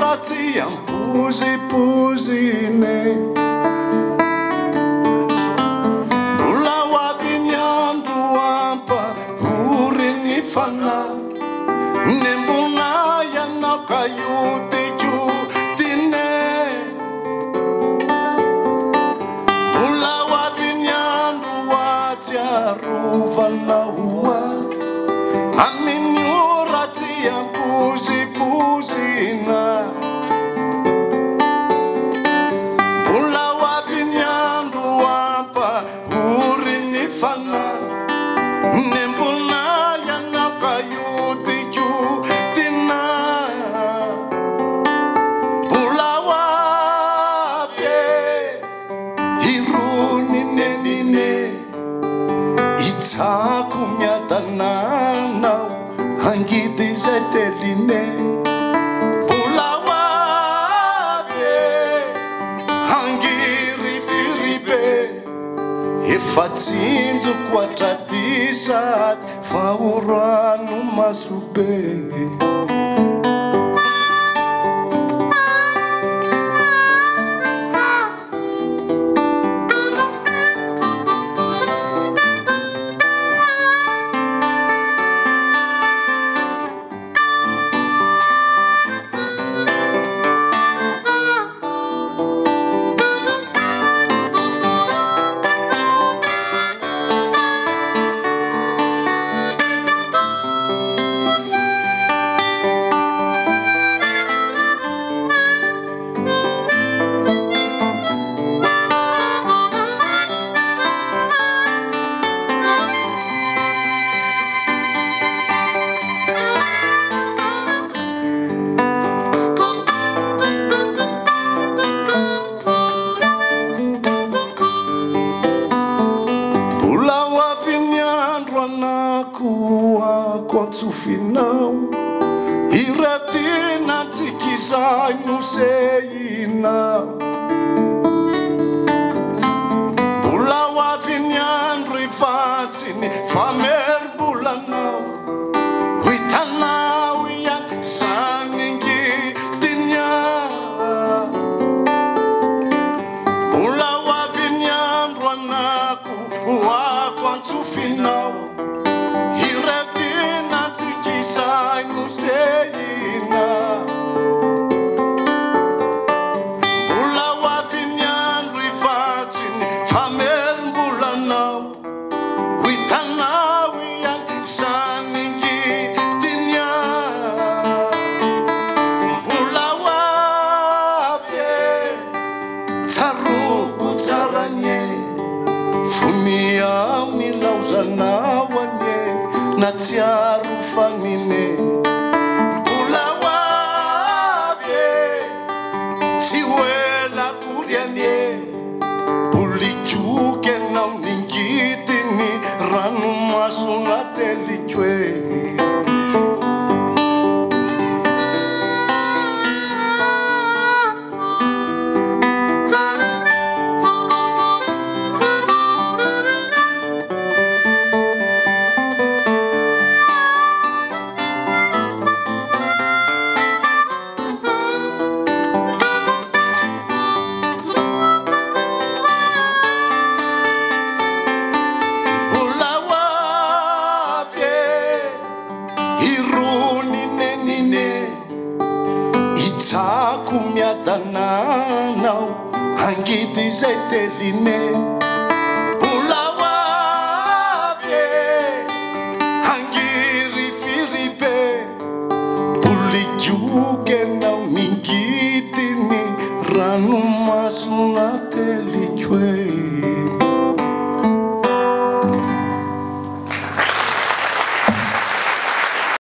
ratsy ampozipozine mbola ho avy ny andro ampa ory ny fana ny mbona ianao ka io tiko tine mbola ho avy ananao angidy izay teline. Mbola hoavy angiry firibe efa tsinjoko atraty sady fa orano masobe tsofinao. Iratenantsika izay nosehina mbola ho avy ny andro ifatsiny famerimbolanao ho hitanao ihany zaningitinya mbola ho avy ny andro anako ho ako antsofinao. na tsiaro fanine angidy zay teline mbola ho avy e angirifiribe boligioky anao